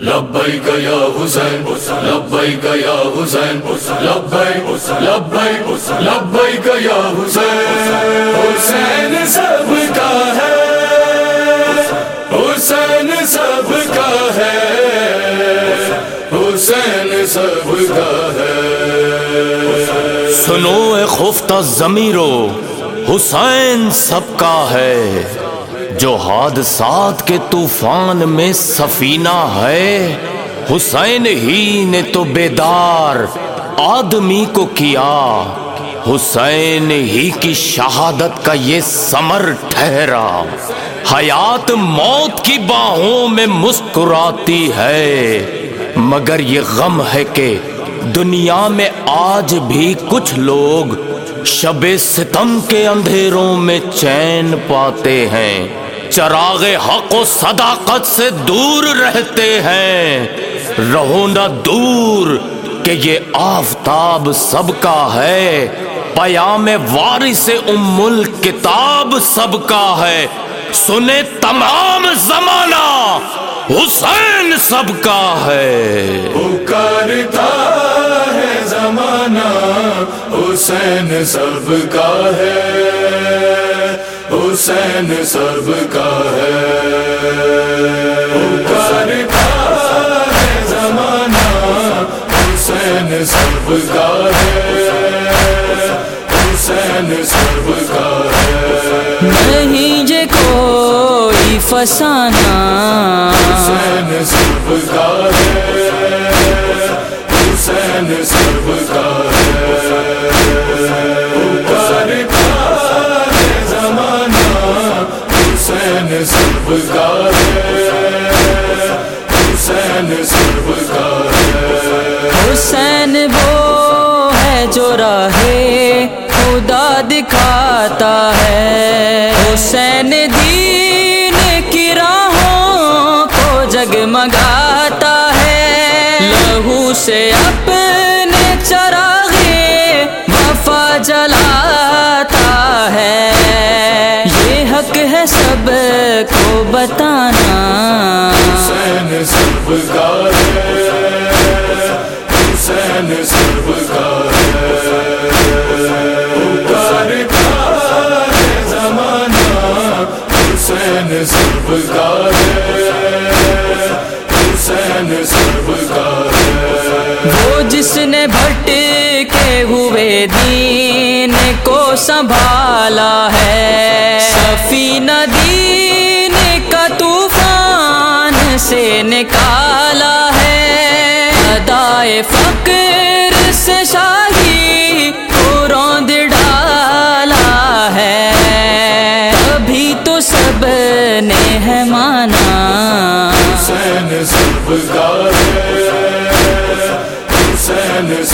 لبیک یا حسین، لبیک یا حسین، لبیک لبیک لبیک یا حسین حسین سب کا ہے، حسین سب کا ہے، حسین سب کا ہے۔ سنو اے خفتہ ضمیرو، حسین سب کا ہے۔ جو حادثات کے طوفان میں سفینہ ہے، حسین ہی نے تو بیدار آدمی کو کیا۔ حسین ہی کی شہادت کا یہ سمر ٹھہرا۔ حیات موت کی باہوں میں مسکراتی ہے۔ مگر یہ غم ہے کہ دنیا میں آج بھی کچھ لوگ شب ستم کے اندھیروں میں چین پاتے ہیں۔ چراغ حق و صداقت سے دور رہتے ہیں۔ رہو نہ دور کہ یہ آفتاب سب کا ہے۔ پیام وارث ام الکتاب سب کا ہے۔ سنے تمام زمانہ حسین سب کا ہے۔ پکارتا ہے زمانہ حسین سب کا ہے۔ حسین سب کا ہے۔ پکارتا ہے زمانہ حسین سب کا ہے۔ حسین سب کا ہے۔ نہیں جے کوئی فسانا حسین سب کا ہے۔ حسین سب کا ہے۔ حسین سب کا ہے حسین سب حسین وہ ہے جو راہ خدا دکھاتا ہے۔ حسین دی کو بتانا۔ حسین حسین حسین حسین وہ جس نے بھٹ کے ہوئے دین کو سنبھالا ہے۔ سفینہ دین فقر سے شاہی کو روند ڈالا ہے۔ ابھی تو سب نے ہے مانا۔ حسین سب کا ہے۔ حسین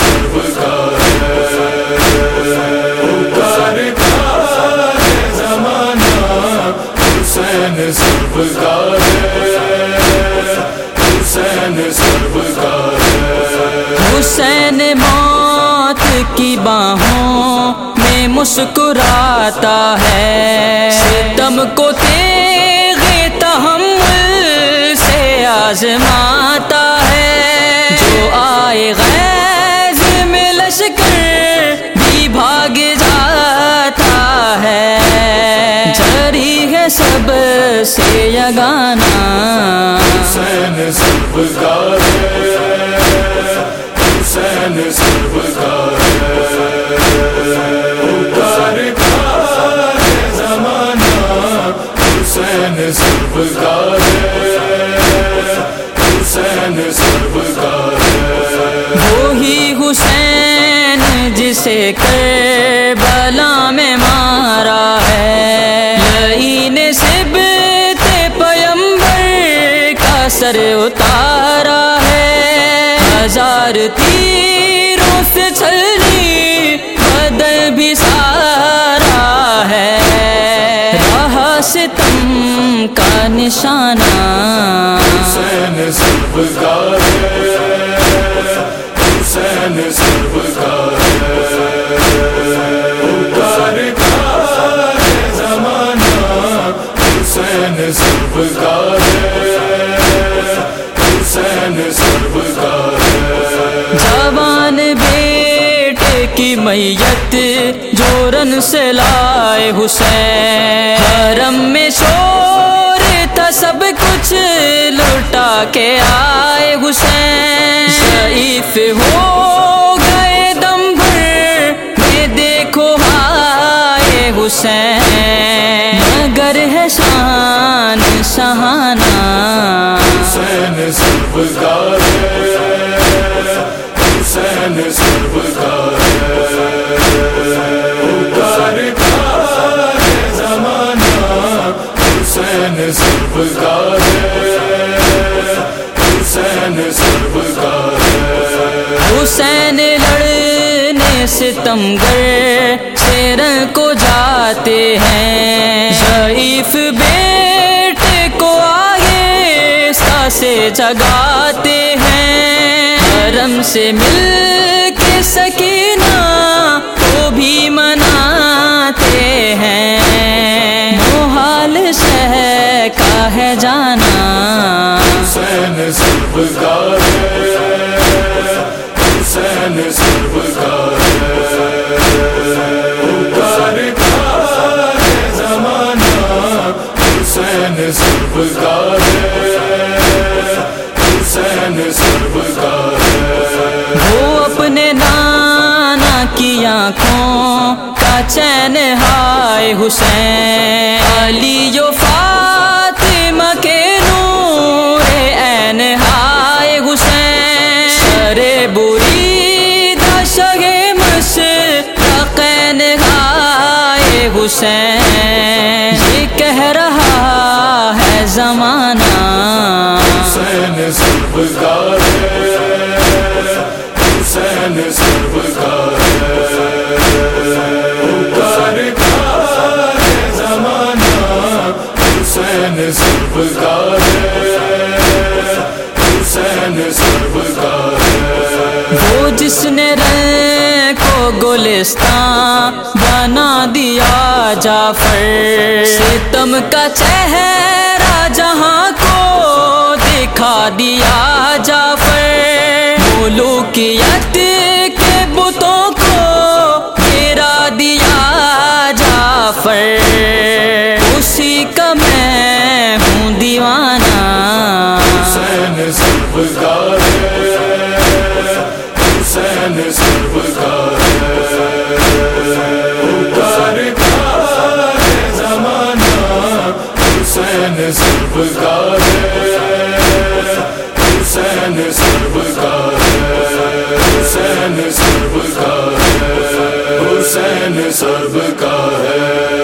باہوں میں مسکراتا ہے۔ ستم کو تیغ تحمل سے آزماتا ہے۔ جو آئے غیظ میں لشکر بھی بھاگ جاتا ہے۔ جری ہے سب سے یگانا سب کا ہے حسین زمانہ حسین سب حسین سب وہی حسین جسے کربلا میں مارا ہزار تیروں سے چھلی بدل بھی سارا ہے۔ رہا ستم کا نشانہ۔ حسین سب کا ہے۔ حسین سب کا ہے زمانہ۔ حسین سب کی میت جورن سے لائے حسین۔ حرم میں شور تھا، سب کچھ لوٹا کے آئے حسین۔ ضعیف ہو گئے لڑنے ستمگر شیر کو جاتے ہیں۔ ضعیف بیٹے کو آگے سے جگاتے ہیں۔ حرم سے مل کے سکینہ کو بھی مناتے ہیں۔ محال شہ کا ہے جانا۔ حسین وہ اپنے نانا کی آنکھوں کا چین ہائے حسین علی و فاطمہ حسین یہ کہہ رہا ہے زمانہ۔ حسین سربگار ہے۔ حسین زمانہ۔ حسین سربگار ہے۔ حسین وہ جس نے گلستان، بنا دیا جعفر۔ ستم کا چہرہ جہاں کو دکھا دیا جعفر۔ ملوکیت کے بتوں کو گرا دیا جعفر۔ اسی کا میں ہوں دیوانہ۔ حسین سربگار حسین سربگار سربگار ہے حسین سربگار ہے حسین سربگار ہے حسین سربگار